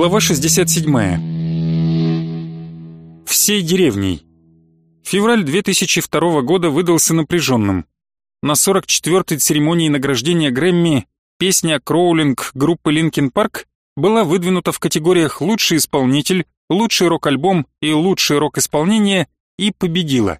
Глава 67. Всей деревней. Февраль 2002 года выдался напряженным. На 44-й церемонии награждения Грэмми песня «Кроулинг» группы Linkin Park была выдвинута в категориях «Лучший исполнитель», «Лучший рок-альбом» и «Лучшее рок-исполнение» и победила.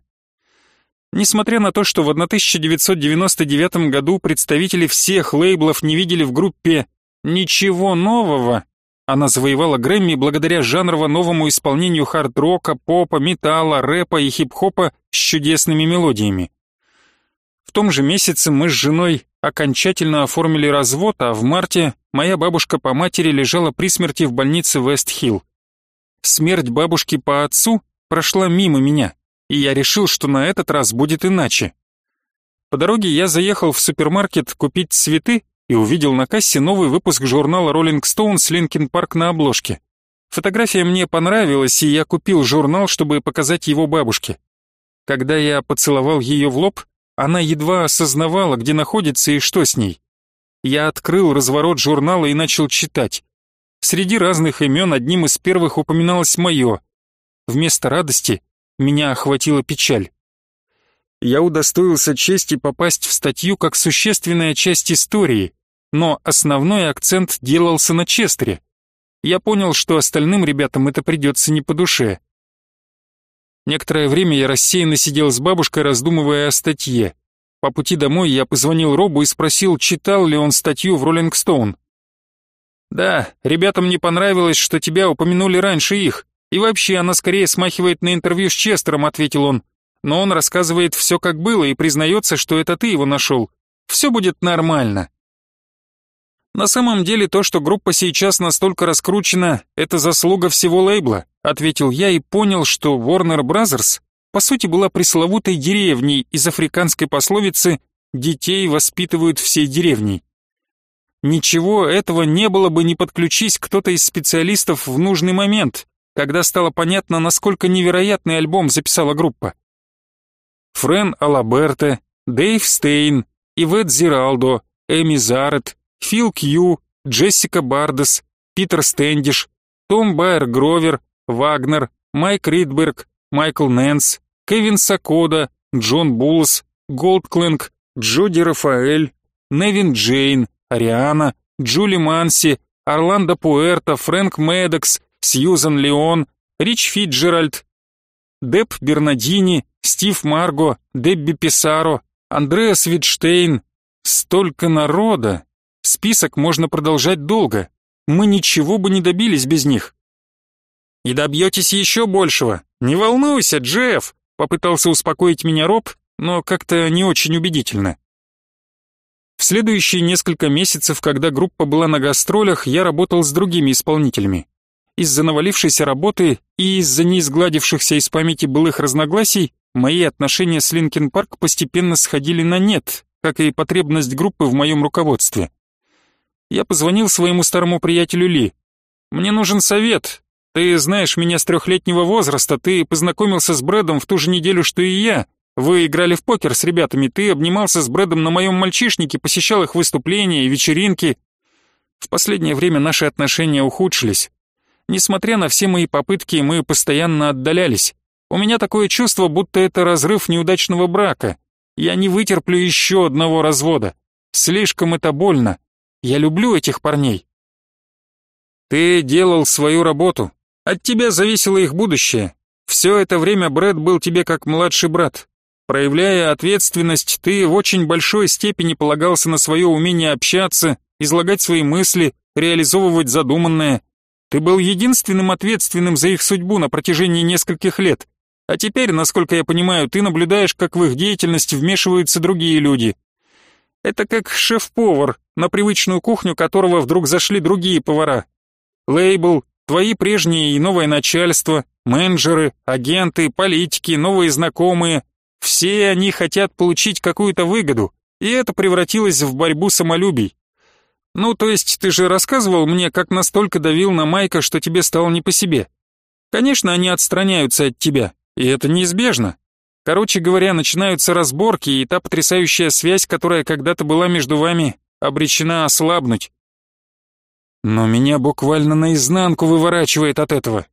Несмотря на то, что в 1999 году представители всех лейблов не видели в группе ничего нового, она завоевала Грэмми благодаря жанрово-новому исполнению хард-рока, попа, металла, рэпа и хип-хопа с чудесными мелодиями. В том же месяце мы с женой окончательно оформили развод, а в марте моя бабушка по матери лежала при смерти в больнице Вест-Хилл. Смерть бабушки по отцу прошла мимо меня, и я решил, что на этот раз будет иначе. По дороге я заехал в супермаркет купить цветы и увидел на кассе новый выпуск журнала Rolling Stone с Linkin Park на обложке. Фотография мне понравилась, и я купил журнал, чтобы показать его бабушке. Когда я поцеловал ее в лоб, она едва осознавала, где находится и что с ней. Я открыл разворот журнала и начал читать. Среди разных имен одним из первых упоминалось мое. Вместо радости меня охватила печаль. Я удостоился чести попасть в статью как существенная часть истории, но основной акцент делался на Честере. Я понял, что остальным ребятам это придется не по душе. Некоторое время я рассеянно сидел с бабушкой, раздумывая о статье. По пути домой я позвонил Робу и спросил, читал ли он статью в Роллинг Стоун. «Да, ребятам не понравилось, что тебя упомянули раньше их, и вообще она скорее смахивает на интервью с Честером», — ответил он. «Но он рассказывает все как было и признается, что это ты его нашел. Все будет нормально». На самом деле то, что группа сейчас настолько раскручена, это заслуга всего лейбла, ответил я и понял, что Warner Brothers по сути была пресловутой деревней из африканской пословицы «детей воспитывают всей деревней». Ничего этого не было бы, не подключись кто-то из специалистов в нужный момент, когда стало понятно, насколько невероятный альбом записала группа. Френ Алаберте, Дэйв Стейн, Ивет Зиралдо, Эми Зарет, Фил Кью, Джессика Бардес, Питер Стэндиш, Том Байер Гровер, Вагнер, Майк Ридберг, Майкл Нэнс, Кевин Сакода, Джон Буллс, Голдклинг, Джоди Рафаэль, Невин Джейн, Ариана, Джули Манси, Орландо Пуэрто, Фрэнк Медекс, Сьюзан Леон, Рич Фиджеральд, Деб Бернадини, Стив Марго, Дебби Писаро, Андреас Витштейн. Столько народа! Список можно продолжать долго. Мы ничего бы не добились без них. И добьетесь еще большего. Не волнуйся, Джефф, попытался успокоить меня Роб, но как-то не очень убедительно. В следующие несколько месяцев, когда группа была на гастролях, я работал с другими исполнителями. Из-за навалившейся работы и из-за неизгладившихся из памяти былых разногласий, мои отношения с Линкен Парк постепенно сходили на нет, как и потребность группы в моем руководстве. Я позвонил своему старому приятелю Ли. «Мне нужен совет. Ты знаешь меня с трехлетнего возраста, ты познакомился с Брэдом в ту же неделю, что и я. Вы играли в покер с ребятами, ты обнимался с Брэдом на моем мальчишнике, посещал их выступления и вечеринки. В последнее время наши отношения ухудшились. Несмотря на все мои попытки, мы постоянно отдалялись. У меня такое чувство, будто это разрыв неудачного брака. Я не вытерплю еще одного развода. Слишком это больно. Я люблю этих парней. Ты делал свою работу. От тебя зависело их будущее. Все это время Брэд был тебе как младший брат. Проявляя ответственность, ты в очень большой степени полагался на свое умение общаться, излагать свои мысли, реализовывать задуманное. Ты был единственным ответственным за их судьбу на протяжении нескольких лет. А теперь, насколько я понимаю, ты наблюдаешь, как в их деятельность вмешиваются другие люди. Это как шеф-повар, на привычную кухню которого вдруг зашли другие повара. Лейбл, твои прежние и новое начальство, менеджеры, агенты, политики, новые знакомые. Все они хотят получить какую-то выгоду, и это превратилось в борьбу самолюбий. Ну, то есть ты же рассказывал мне, как настолько давил на Майка, что тебе стало не по себе. Конечно, они отстраняются от тебя, и это неизбежно. Короче говоря, начинаются разборки, и та потрясающая связь, которая когда-то была между вами, обречена ослабнуть. Но меня буквально наизнанку выворачивает от этого.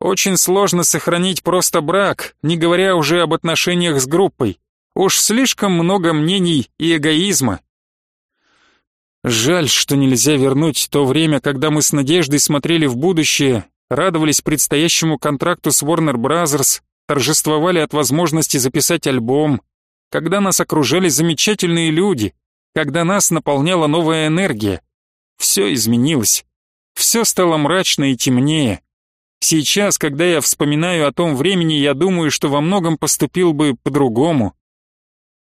Очень сложно сохранить просто брак, не говоря уже об отношениях с группой. Уж слишком много мнений и эгоизма. Жаль, что нельзя вернуть то время, когда мы с надеждой смотрели в будущее, радовались предстоящему контракту с Warner Bros., торжествовали от возможности записать альбом, когда нас окружали замечательные люди, когда нас наполняла новая энергия. Все изменилось. Все стало мрачно и темнее. Сейчас, когда я вспоминаю о том времени, я думаю, что во многом поступил бы по-другому.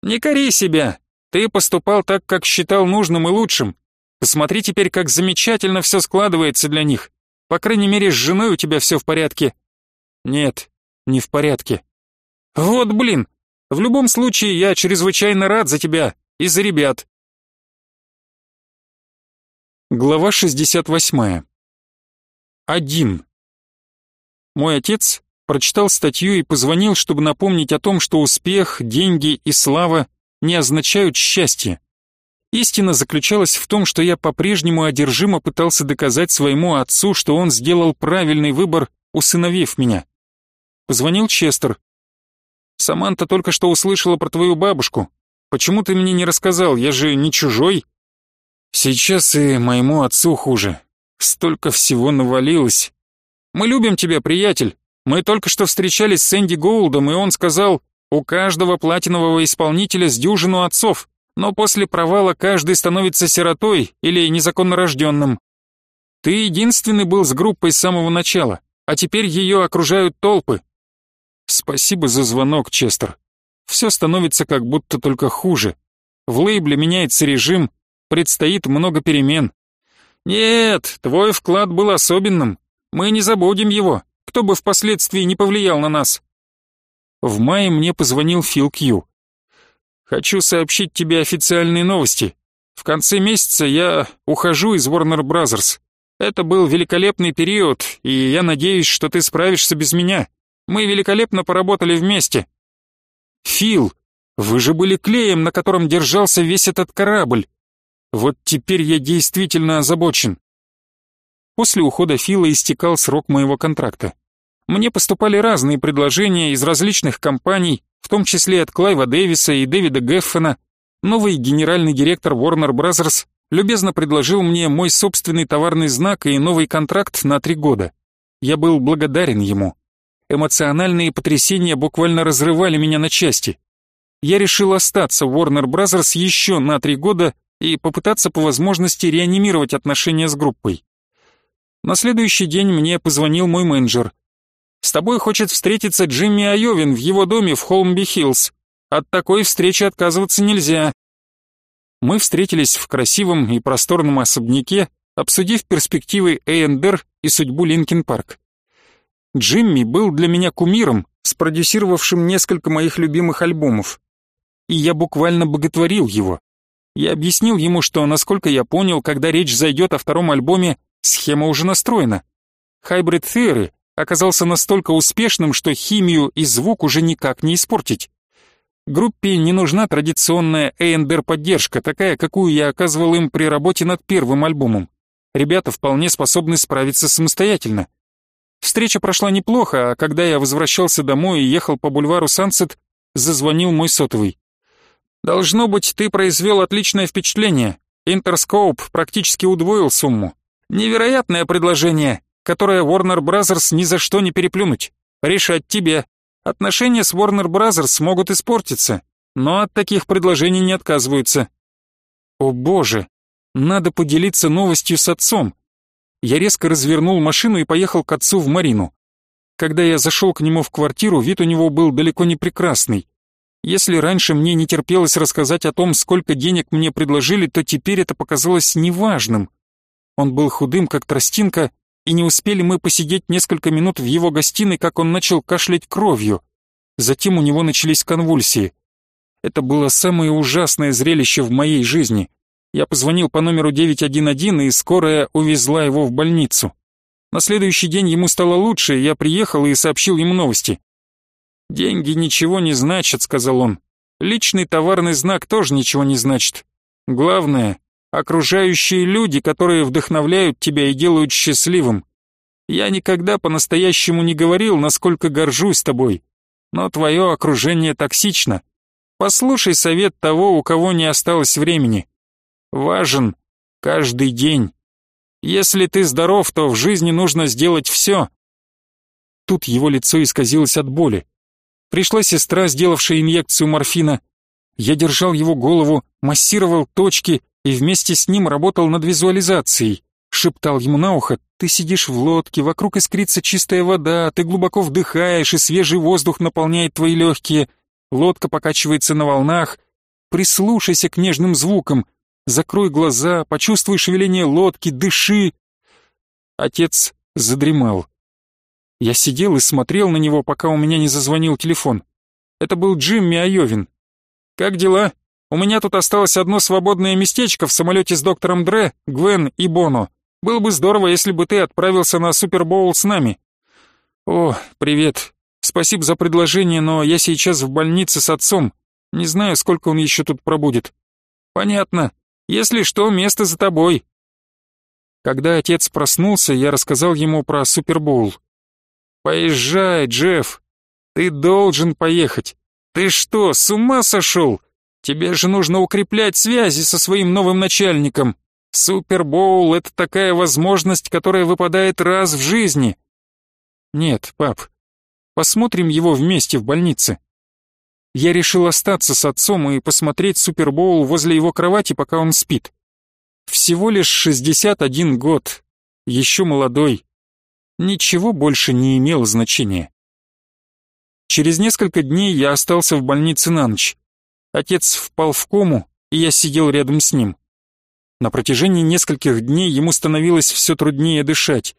Не кори себя. Ты поступал так, как считал нужным и лучшим. Посмотри теперь, как замечательно все складывается для них. По крайней мере, с женой у тебя все в порядке. Нет, не в порядке. Вот блин, в любом случае я чрезвычайно рад за тебя и за ребят. Глава 68. Один. Мой отец прочитал статью и позвонил, чтобы напомнить о том, что успех, деньги и слава не означают счастье. Истина заключалась в том, что я по-прежнему одержимо пытался доказать своему отцу, что он сделал правильный выбор, усыновив меня. Позвонил Честер. «Саманта только что услышала про твою бабушку. Почему ты мне не рассказал? Я же не чужой». Сейчас и моему отцу хуже. Столько всего навалилось. Мы любим тебя, приятель. Мы только что встречались с Энди Гоулдом, и он сказал, у каждого платинового исполнителя с дюжину отцов, но после провала каждый становится сиротой или незаконно рожденным. Ты единственный был с группой с самого начала, а теперь ее окружают толпы. Спасибо за звонок, Честер. Все становится как будто только хуже. В лейбле меняется режим, предстоит много перемен. Нет, твой вклад был особенным. Мы не забудем его, кто бы впоследствии не повлиял на нас. В мае мне позвонил Фил Кью. Хочу сообщить тебе официальные новости. В конце месяца я ухожу из Warner Brothers. Это был великолепный период, и я надеюсь, что ты справишься без меня. Мы великолепно поработали вместе. Фил, вы же были клеем, на котором держался весь этот корабль. Вот теперь я действительно озабочен. После ухода Фила истекал срок моего контракта. Мне поступали разные предложения из различных компаний, в том числе от Клайва Дэвиса и Дэвида Геффена. Новый генеральный директор Warner Bros. любезно предложил мне мой собственный товарный знак и новый контракт на три года. Я был благодарен ему. Эмоциональные потрясения буквально разрывали меня на части. Я решил остаться в Warner Bros. еще на три года и попытаться по возможности реанимировать отношения с группой. На следующий день мне позвонил мой менеджер. «С тобой хочет встретиться Джимми Айовин в его доме в Холмби-Хиллз. От такой встречи отказываться нельзя». Мы встретились в красивом и просторном особняке, обсудив перспективы A&R и судьбу Linkin Park. Джимми был для меня кумиром, спродюсировавшим несколько моих любимых альбомов. И я буквально боготворил его. Я объяснил ему, что, насколько я понял, когда речь зайдет о втором альбоме, схема уже настроена. Hybrid Theory оказался настолько успешным, что химию и звук уже никак не испортить. Группе не нужна традиционная A&R поддержка, такая, какую я оказывал им при работе над первым альбомом. Ребята вполне способны справиться самостоятельно. Встреча прошла неплохо, а когда я возвращался домой и ехал по бульвару Сансет, зазвонил мой сотовый. Должно быть, ты произвел отличное впечатление. Интерскоуп практически удвоил сумму. Невероятное предложение, которое Warner Bros. ни за что не переплюнуть. Решать тебе. Отношения с Warner Bros. могут испортиться, но от таких предложений не отказываются. О боже, надо поделиться новостью с отцом. Я резко развернул машину и поехал к отцу в Марину. Когда я зашел к нему в квартиру, вид у него был далеко не прекрасный. Если раньше мне не терпелось рассказать о том, сколько денег мне предложили, то теперь это показалось неважным. Он был худым, как тростинка, и не успели мы посидеть несколько минут в его гостиной, как он начал кашлять кровью. Затем у него начались конвульсии. Это было самое ужасное зрелище в моей жизни. Я позвонил по номеру 911, и скорая увезла его в больницу. На следующий день ему стало лучше, я приехал и сообщил ему новости. «Деньги ничего не значат», — сказал он. «Личный товарный знак тоже ничего не значит. Главное, окружающие люди, которые вдохновляют тебя и делают счастливым. Я никогда по-настоящему не говорил, насколько горжусь тобой, но твое окружение токсично. Послушай совет того, у кого не осталось времени. Важен каждый день. Если ты здоров, то в жизни нужно сделать все. Тут его лицо исказилось от боли. Пришла сестра, сделавшая инъекцию морфина. Я держал его голову, массировал точки и вместе с ним работал над визуализацией. Шептал ему на ухо, ты сидишь в лодке, вокруг искрится чистая вода, ты глубоко вдыхаешь, и свежий воздух наполняет твои легкие. Лодка покачивается на волнах. Прислушайся к нежным звукам. Закрой глаза, почувствуй шевеление лодки, дыши. Отец задремал. Я сидел и смотрел на него, пока у меня не зазвонил телефон. Это был Джимми Айовин. «Как дела? У меня тут осталось одно свободное местечко в самолете с доктором Дре, Гвен и Боно. Было бы здорово, если бы ты отправился на Супербоул с нами». «О, привет. Спасибо за предложение, но я сейчас в больнице с отцом. Не знаю, сколько он еще тут пробудет». «Понятно. Если что, место за тобой». Когда отец проснулся, я рассказал ему про Супербоул. Поезжай, Джефф. Ты должен поехать. Ты что, с ума сошел? Тебе же нужно укреплять связи со своим новым начальником. Супербоул — это такая возможность, которая выпадает раз в жизни. Нет, пап, посмотрим его вместе в больнице. Я решил остаться с отцом и посмотреть Супербоул возле его кровати, пока он спит. Всего лишь 61 год, еще молодой ничего больше не имело значения. Через несколько дней я остался в больнице на ночь. Отец впал в кому, и я сидел рядом с ним. На протяжении нескольких дней ему становилось все труднее дышать.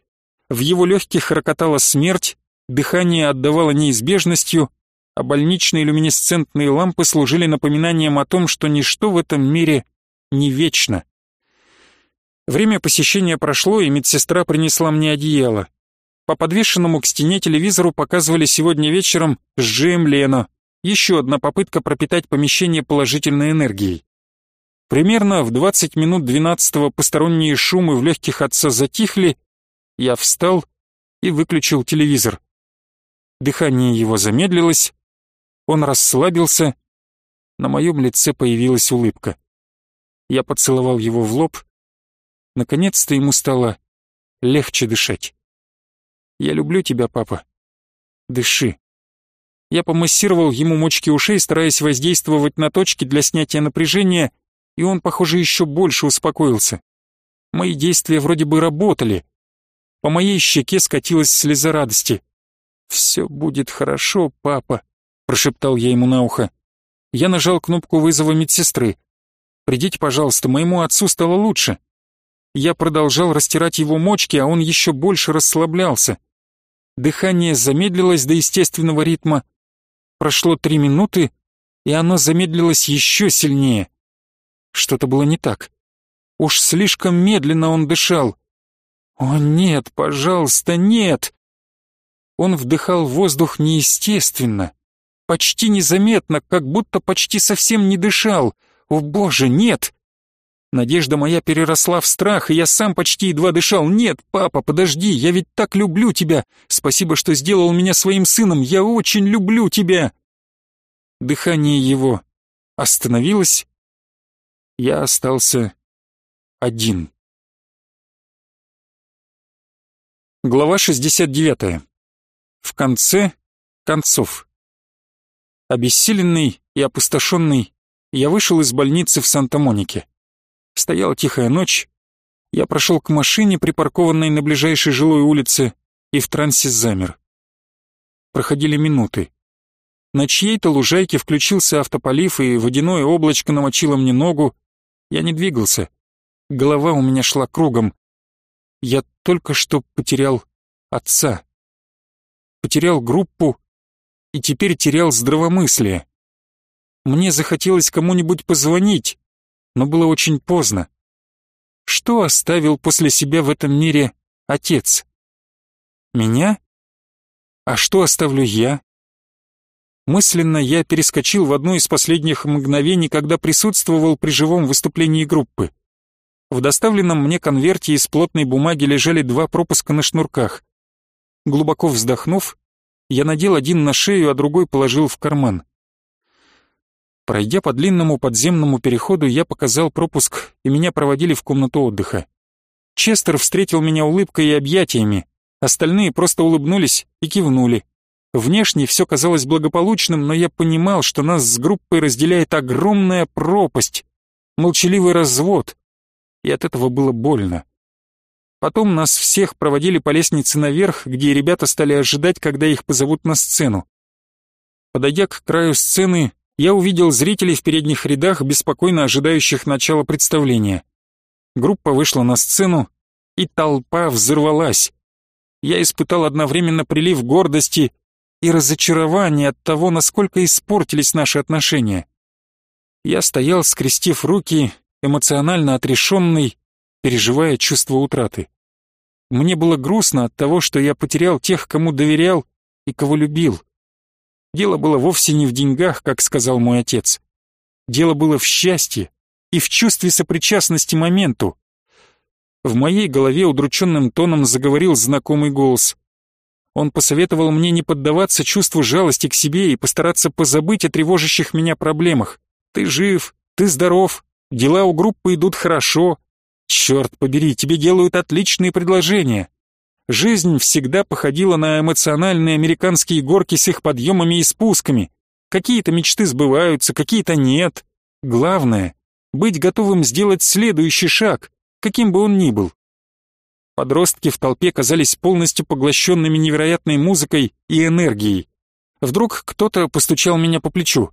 В его легких рокотала смерть, дыхание отдавало неизбежностью, а больничные люминесцентные лампы служили напоминанием о том, что ничто в этом мире не вечно. Время посещения прошло, и медсестра принесла мне одеяло. По подвешенному к стене телевизору показывали сегодня вечером с Джейм Лено. Еще одна попытка пропитать помещение положительной энергией. Примерно в 20 минут 12 посторонние шумы в легких отца затихли. Я встал и выключил телевизор. Дыхание его замедлилось. Он расслабился. На моем лице появилась улыбка. Я поцеловал его в лоб. Наконец-то ему стало легче дышать. Я люблю тебя, папа. Дыши. Я помассировал ему мочки ушей, стараясь воздействовать на точки для снятия напряжения, и он, похоже, еще больше успокоился. Мои действия вроде бы работали. По моей щеке скатилась слеза радости. «Все будет хорошо, папа», — прошептал я ему на ухо. Я нажал кнопку вызова медсестры. «Придите, пожалуйста, моему отцу стало лучше». Я продолжал растирать его мочки, а он еще больше расслаблялся. Дыхание замедлилось до естественного ритма. Прошло три минуты, и оно замедлилось еще сильнее. Что-то было не так. Уж слишком медленно он дышал. «О нет, пожалуйста, нет!» Он вдыхал воздух неестественно, почти незаметно, как будто почти совсем не дышал. «О боже, нет!» Надежда моя переросла в страх, и я сам почти едва дышал. «Нет, папа, подожди, я ведь так люблю тебя! Спасибо, что сделал меня своим сыном, я очень люблю тебя!» Дыхание его остановилось. Я остался один. Глава 69. В конце концов. Обессиленный и опустошенный, я вышел из больницы в Санта-Монике. Стояла тихая ночь. Я прошел к машине, припаркованной на ближайшей жилой улице, и в трансе замер. Проходили минуты. На чьей-то лужайке включился автополив, и водяное облачко намочило мне ногу. Я не двигался. Голова у меня шла кругом. Я только что потерял отца. Потерял группу и теперь терял здравомыслие. Мне захотелось кому-нибудь позвонить, но было очень поздно. Что оставил после себя в этом мире отец? Меня? А что оставлю я? Мысленно я перескочил в одно из последних мгновений, когда присутствовал при живом выступлении группы. В доставленном мне конверте из плотной бумаги лежали два пропуска на шнурках. Глубоко вздохнув, я надел один на шею, а другой положил в карман. Пройдя по длинному подземному переходу, я показал пропуск, и меня проводили в комнату отдыха. Честер встретил меня улыбкой и объятиями, остальные просто улыбнулись и кивнули. Внешне все казалось благополучным, но я понимал, что нас с группой разделяет огромная пропасть, молчаливый развод, и от этого было больно. Потом нас всех проводили по лестнице наверх, где ребята стали ожидать, когда их позовут на сцену. Подойдя к краю сцены, я увидел зрителей в передних рядах, беспокойно ожидающих начала представления. Группа вышла на сцену, и толпа взорвалась. Я испытал одновременно прилив гордости и разочарование от того, насколько испортились наши отношения. Я стоял, скрестив руки, эмоционально отрешенный, переживая чувство утраты. Мне было грустно от того, что я потерял тех, кому доверял и кого любил. Дело было вовсе не в деньгах, как сказал мой отец. Дело было в счастье и в чувстве сопричастности моменту. В моей голове удрученным тоном заговорил знакомый голос. Он посоветовал мне не поддаваться чувству жалости к себе и постараться позабыть о тревожащих меня проблемах. Ты жив, ты здоров, дела у группы идут хорошо. Черт побери, тебе делают отличные предложения. Жизнь всегда походила на эмоциональные американские горки с их подъемами и спусками. Какие-то мечты сбываются, какие-то нет. Главное — быть готовым сделать следующий шаг, каким бы он ни был. Подростки в толпе казались полностью поглощенными невероятной музыкой и энергией. Вдруг кто-то постучал меня по плечу.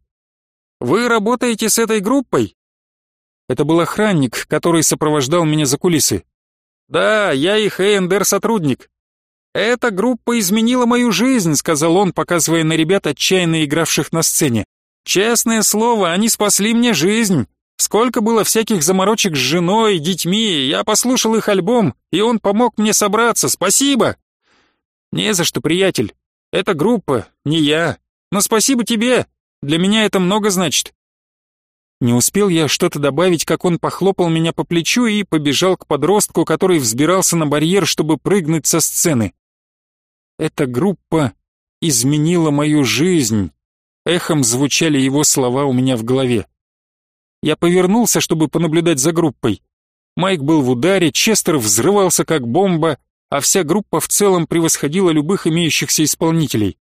«Вы работаете с этой группой?» Это был охранник, который сопровождал меня за кулисы. «Да, я их ЭНДР сотрудник». «Эта группа изменила мою жизнь», — сказал он, показывая на ребят, отчаянно игравших на сцене. «Честное слово, они спасли мне жизнь. Сколько было всяких заморочек с женой, детьми, я послушал их альбом, и он помог мне собраться, спасибо!» «Не за что, приятель. Это группа, не я. Но спасибо тебе, для меня это много значит». Не успел я что-то добавить, как он похлопал меня по плечу и побежал к подростку, который взбирался на барьер, чтобы прыгнуть со сцены. Эта группа изменила мою жизнь. Эхом звучали его слова у меня в голове. Я повернулся, чтобы понаблюдать за группой. Майк был в ударе, Честер взрывался как бомба, а вся группа в целом превосходила любых имеющихся исполнителей.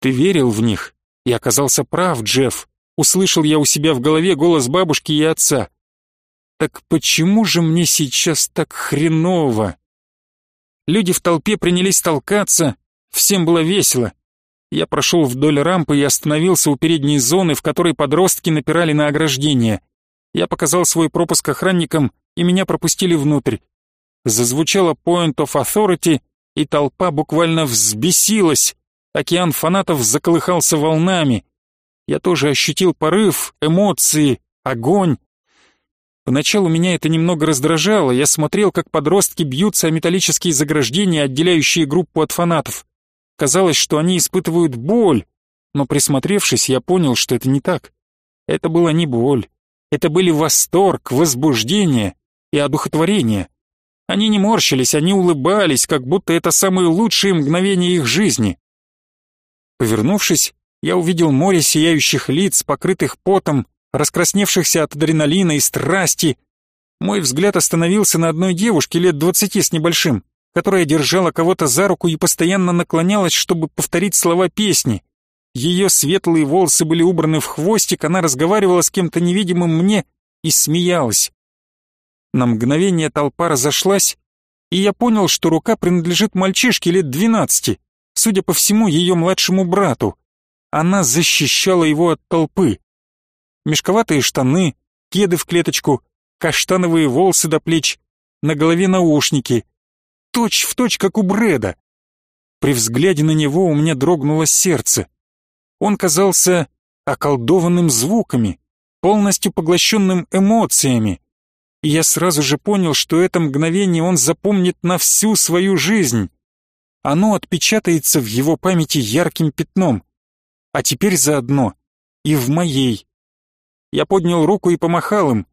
Ты верил в них и оказался прав, Джефф услышал я у себя в голове голос бабушки и отца. Так почему же мне сейчас так хреново? Люди в толпе принялись толкаться, всем было весело. Я прошел вдоль рампы и остановился у передней зоны, в которой подростки напирали на ограждение. Я показал свой пропуск охранникам, и меня пропустили внутрь. Зазвучало Point of Authority, и толпа буквально взбесилась. Океан фанатов заколыхался волнами я тоже ощутил порыв, эмоции, огонь. Поначалу меня это немного раздражало, я смотрел, как подростки бьются о металлические заграждения, отделяющие группу от фанатов. Казалось, что они испытывают боль, но присмотревшись, я понял, что это не так. Это была не боль, это были восторг, возбуждение и одухотворение. Они не морщились, они улыбались, как будто это самые лучшие мгновения их жизни. Повернувшись, я увидел море сияющих лиц, покрытых потом, раскрасневшихся от адреналина и страсти. Мой взгляд остановился на одной девушке лет двадцати с небольшим, которая держала кого-то за руку и постоянно наклонялась, чтобы повторить слова песни. Ее светлые волосы были убраны в хвостик, она разговаривала с кем-то невидимым мне и смеялась. На мгновение толпа разошлась, и я понял, что рука принадлежит мальчишке лет двенадцати, судя по всему, ее младшему брату. Она защищала его от толпы. Мешковатые штаны, кеды в клеточку, каштановые волосы до плеч, на голове наушники. Точь в точь, как у Брэда. При взгляде на него у меня дрогнуло сердце. Он казался околдованным звуками, полностью поглощенным эмоциями. И я сразу же понял, что это мгновение он запомнит на всю свою жизнь. Оно отпечатается в его памяти ярким пятном а теперь заодно и в моей. Я поднял руку и помахал им.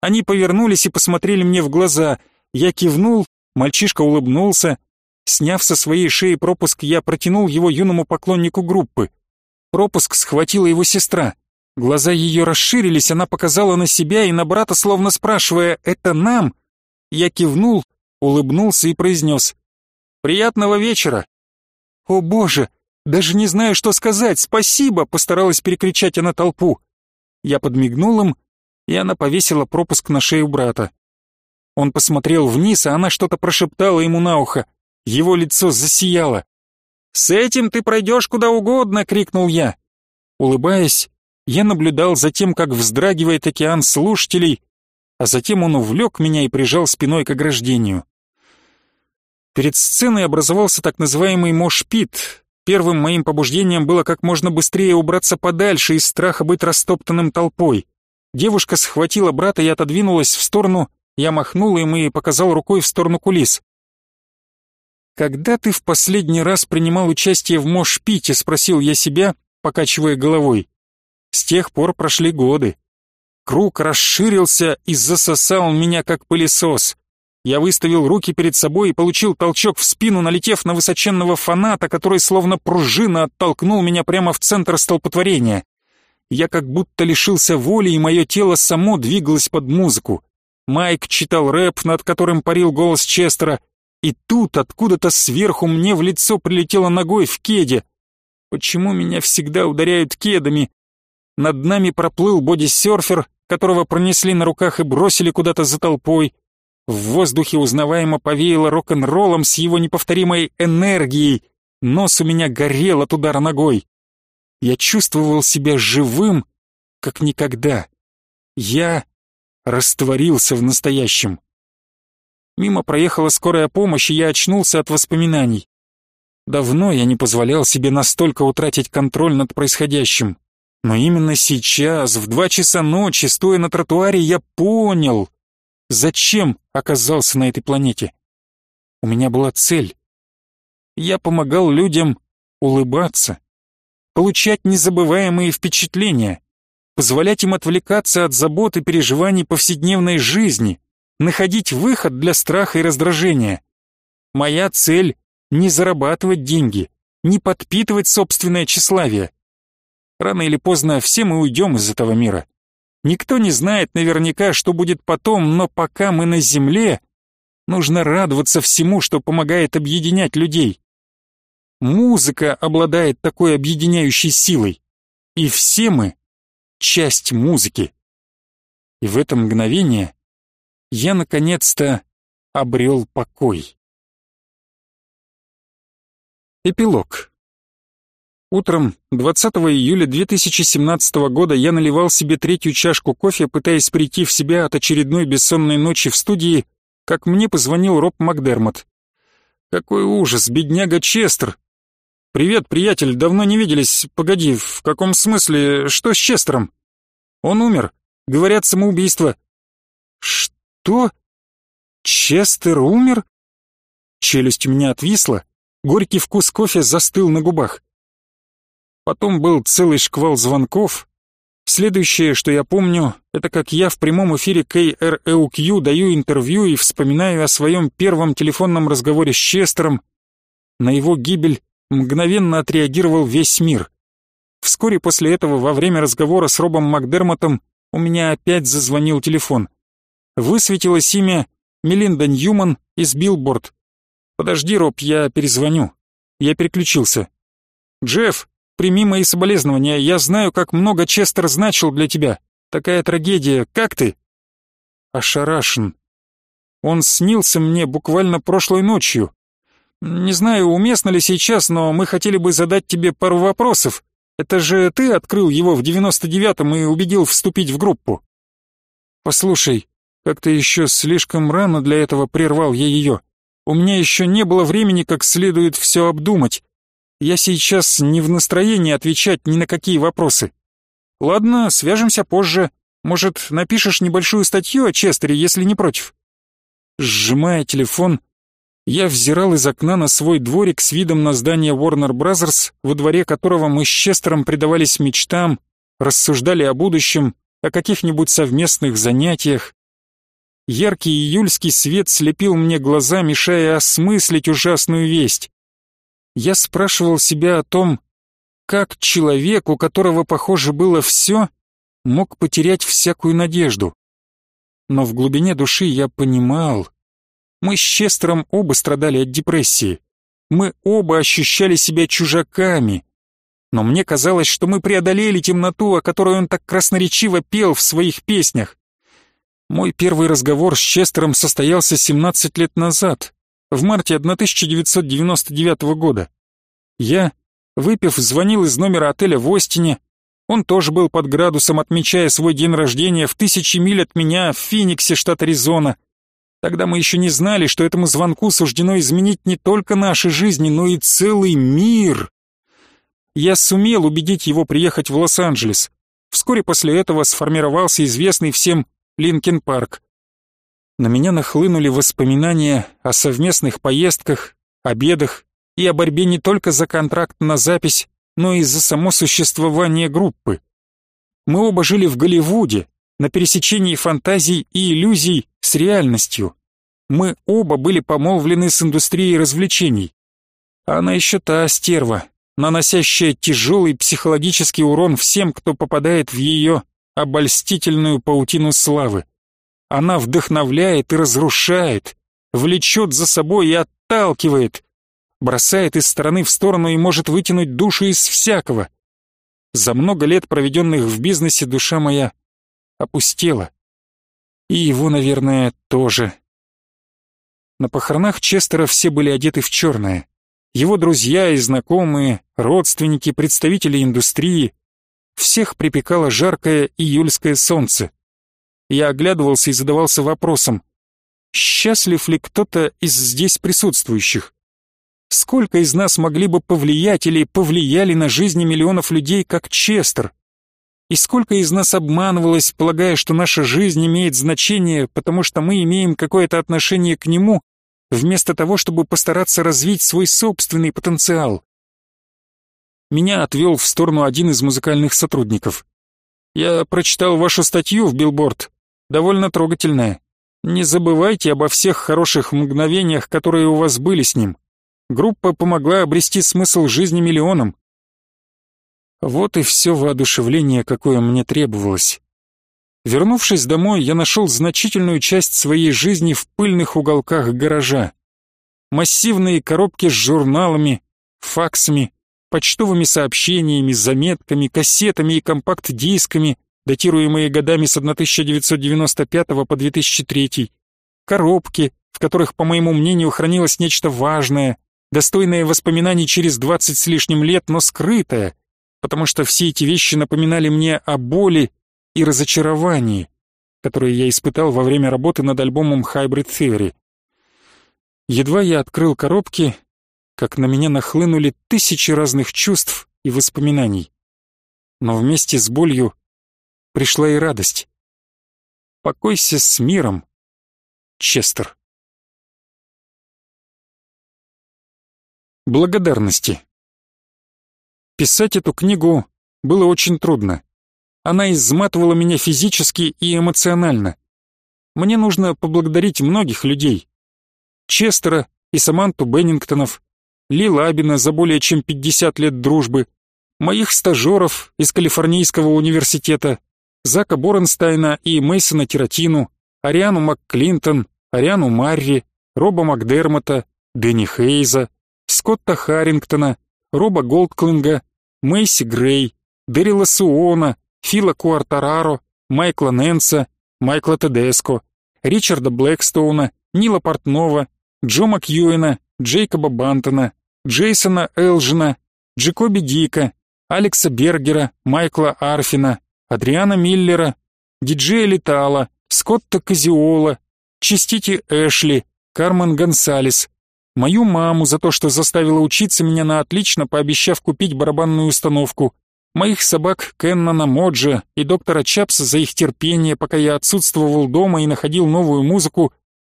Они повернулись и посмотрели мне в глаза. Я кивнул, мальчишка улыбнулся. Сняв со своей шеи пропуск, я протянул его юному поклоннику группы. Пропуск схватила его сестра. Глаза ее расширились, она показала на себя и на брата, словно спрашивая «Это нам?». Я кивнул, улыбнулся и произнес «Приятного вечера!» «О боже, даже не знаю, что сказать, спасибо!» постаралась перекричать она толпу. Я подмигнул им, и она повесила пропуск на шею брата. Он посмотрел вниз, а она что-то прошептала ему на ухо. Его лицо засияло. «С этим ты пройдешь куда угодно!» — крикнул я. Улыбаясь, я наблюдал за тем, как вздрагивает океан слушателей, а затем он увлек меня и прижал спиной к ограждению. Перед сценой образовался так называемый мошпит. Первым моим побуждением было как можно быстрее убраться подальше из страха быть растоптанным толпой. Девушка схватила брата и отодвинулась в сторону, я махнул им и показал рукой в сторону кулис. «Когда ты в последний раз принимал участие в мошпите?» — спросил я себя, покачивая головой. С тех пор прошли годы. Круг расширился и засосал меня как пылесос. Я выставил руки перед собой и получил толчок в спину, налетев на высоченного фаната, который словно пружина оттолкнул меня прямо в центр столпотворения. Я как будто лишился воли, и мое тело само двигалось под музыку. Майк читал рэп, над которым парил голос Честера, и тут откуда-то сверху мне в лицо прилетело ногой в кеде. Почему меня всегда ударяют кедами? Над нами проплыл бодисерфер, которого пронесли на руках и бросили куда-то за толпой. В воздухе узнаваемо повеяло рок-н-роллом с его неповторимой энергией. Нос у меня горел от удара ногой. Я чувствовал себя живым, как никогда. Я растворился в настоящем. Мимо проехала скорая помощь, и я очнулся от воспоминаний. Давно я не позволял себе настолько утратить контроль над происходящим. Но именно сейчас, в два часа ночи, стоя на тротуаре, я понял, Зачем оказался на этой планете? У меня была цель. Я помогал людям улыбаться, получать незабываемые впечатления, позволять им отвлекаться от забот и переживаний повседневной жизни, находить выход для страха и раздражения. Моя цель — не зарабатывать деньги, не подпитывать собственное тщеславие. Рано или поздно все мы уйдем из этого мира. Никто не знает наверняка, что будет потом, но пока мы на земле, нужно радоваться всему, что помогает объединять людей. Музыка обладает такой объединяющей силой, и все мы — часть музыки. И в это мгновение я наконец-то обрел покой. Эпилог Утром 20 июля 2017 года я наливал себе третью чашку кофе, пытаясь прийти в себя от очередной бессонной ночи в студии, как мне позвонил Роб Макдермот. Какой ужас, бедняга Честер. Привет, приятель, давно не виделись. Погоди, в каком смысле? Что с Честером? Он умер. Говорят, самоубийство. Что? Честер умер? Челюсть у меня отвисла, горький вкус кофе застыл на губах. Потом был целый шквал звонков. Следующее, что я помню, это как я в прямом эфире KRLQ даю интервью и вспоминаю о своем первом телефонном разговоре с Честером. На его гибель мгновенно отреагировал весь мир. Вскоре после этого, во время разговора с Робом Макдермотом, у меня опять зазвонил телефон. Высветилось имя Мелинда Ньюман из Билборд. «Подожди, Роб, я перезвоню». Я переключился. «Джефф, Прими мои соболезнования, я знаю, как много Честер значил для тебя. Такая трагедия, как ты?» Ошарашен. Он снился мне буквально прошлой ночью. Не знаю, уместно ли сейчас, но мы хотели бы задать тебе пару вопросов. Это же ты открыл его в девяносто девятом и убедил вступить в группу. Послушай, как-то еще слишком рано для этого прервал я ее. У меня еще не было времени как следует все обдумать. Я сейчас не в настроении отвечать ни на какие вопросы. Ладно, свяжемся позже. Может, напишешь небольшую статью о Честере, если не против?» Сжимая телефон, я взирал из окна на свой дворик с видом на здание Warner Brothers, во дворе которого мы с Честером предавались мечтам, рассуждали о будущем, о каких-нибудь совместных занятиях. Яркий июльский свет слепил мне глаза, мешая осмыслить ужасную весть. Я спрашивал себя о том, как человек, у которого, похоже, было все, мог потерять всякую надежду. Но в глубине души я понимал, мы с Честером оба страдали от депрессии. Мы оба ощущали себя чужаками. Но мне казалось, что мы преодолели темноту, о которой он так красноречиво пел в своих песнях. Мой первый разговор с Честером состоялся 17 лет назад, в марте 1999 года. Я, выпив, звонил из номера отеля в Остине. Он тоже был под градусом, отмечая свой день рождения в тысячи миль от меня, в Финиксе, штат Аризона. Тогда мы еще не знали, что этому звонку суждено изменить не только наши жизни, но и целый мир. Я сумел убедить его приехать в Лос-Анджелес. Вскоре после этого сформировался известный всем Linkin Park. На меня нахлынули воспоминания о совместных поездках, обедах и о борьбе не только за контракт на запись, но и за само существование группы. Мы оба жили в Голливуде, на пересечении фантазий и иллюзий с реальностью. Мы оба были помолвлены с индустрией развлечений. Она еще та стерва, наносящая тяжелый психологический урон всем, кто попадает в ее обольстительную паутину славы. Она вдохновляет и разрушает, влечет за собой и отталкивает, бросает из стороны в сторону и может вытянуть душу из всякого. За много лет, проведенных в бизнесе, душа моя опустела. И его, наверное, тоже. На похоронах Честера все были одеты в черное. Его друзья и знакомые, родственники, представители индустрии, всех припекало жаркое июльское солнце. Я оглядывался и задавался вопросом, счастлив ли кто-то из здесь присутствующих? Сколько из нас могли бы повлиять или повлияли на жизни миллионов людей, как Честер? И сколько из нас обманывалось, полагая, что наша жизнь имеет значение, потому что мы имеем какое-то отношение к нему, вместо того, чтобы постараться развить свой собственный потенциал? меня отвел в сторону один из музыкальных сотрудников. «Я прочитал вашу статью в Билборд. Довольно трогательная. Не забывайте обо всех хороших мгновениях, которые у вас были с ним. Группа помогла обрести смысл жизни миллионам». Вот и все воодушевление, какое мне требовалось. Вернувшись домой, я нашел значительную часть своей жизни в пыльных уголках гаража. Массивные коробки с журналами, факсами, почтовыми сообщениями, заметками, кассетами и компакт-дисками, датируемые годами с 1995 по 2003, коробки, в которых, по моему мнению, хранилось нечто важное, достойное воспоминаний через 20 с лишним лет, но скрытое, потому что все эти вещи напоминали мне о боли и разочаровании, которые я испытал во время работы над альбомом Hybrid Theory. Едва я открыл коробки, как на меня нахлынули тысячи разных чувств и воспоминаний. Но вместе с болью пришла и радость. Покойся с миром, Честер. Благодарности. Писать эту книгу было очень трудно. Она изматывала меня физически и эмоционально. Мне нужно поблагодарить многих людей. Честера и Саманту Беннингтонов, ли Лабина за более чем 50 лет дружбы, моих стажеров из Калифорнийского университета, Зака Боренстайна и Мейсона Тиратину, Ариану МакКлинтон, Ариану Марри, Роба Макдермота, Дэнни Хейза, Скотта Харрингтона, Роба Голдклинга, Мэйси Грей, Дэрила Суона, Фила Куартараро, Майкла Нэнса, Майкла Тедеско, Ричарда Блэкстоуна, Нила Портнова, Джо Макьюэна, Джейкоба Бантона, Джейсона Элжина, Джекоби Дика, Алекса Бергера, Майкла Арфина, Адриана Миллера, диджея Летала, Скотта Казиола, Чистити Эшли, Кармен Гонсалес, мою маму за то, что заставила учиться меня на отлично, пообещав купить барабанную установку, моих собак Кеннона Моджа и доктора Чапса за их терпение, пока я отсутствовал дома и находил новую музыку,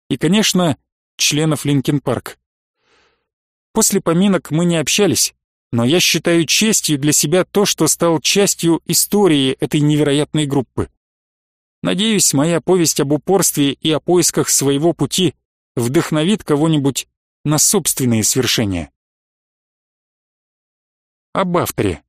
и, конечно, членов Линкен Парк. После поминок мы не общались, но я считаю честью для себя то, что стал частью истории этой невероятной группы. Надеюсь, моя повесть об упорстве и о поисках своего пути вдохновит кого-нибудь на собственные свершения. Об авторе.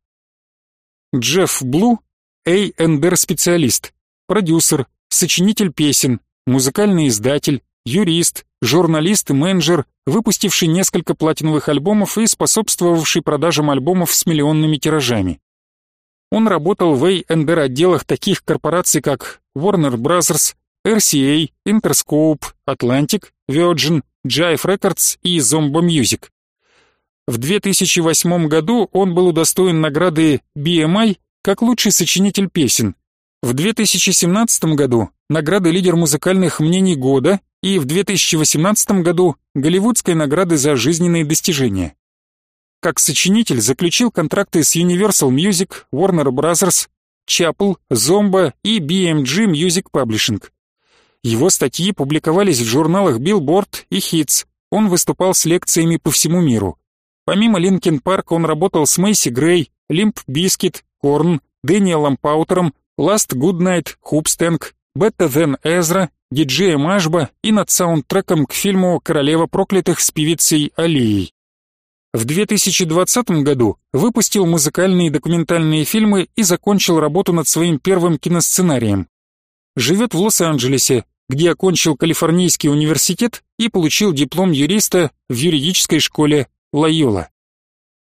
Джефф Блу, A&R-специалист, продюсер, сочинитель песен, музыкальный издатель, юрист, журналист и менеджер, выпустивший несколько платиновых альбомов и способствовавший продажам альбомов с миллионными тиражами. Он работал в A&R отделах таких корпораций, как Warner Bros., RCA, Interscope, Atlantic, Virgin, Jive Records и Zombo Music. В 2008 году он был удостоен награды BMI как лучший сочинитель песен. В 2017 году награды лидер музыкальных мнений года и в 2018 году Голливудской награды за жизненные достижения. Как сочинитель заключил контракты с Universal Music, Warner Bros., Chapel, Zomba и BMG Music Publishing. Его статьи публиковались в журналах Billboard и Hits. Он выступал с лекциями по всему миру. Помимо Linkin Park он работал с Мэйси Грей, Limp Bizkit, Korn, Дэниелом Паутером, Last Goodnight, Hoobastank, Better Than Ezra, диджеем Ашба и над саундтреком к фильму «Королева проклятых» с певицей Алией. В 2020 году выпустил музыкальные и документальные фильмы и закончил работу над своим первым киносценарием. Живет в Лос-Анджелесе, где окончил Калифорнийский университет и получил диплом юриста в юридической школе Лайола.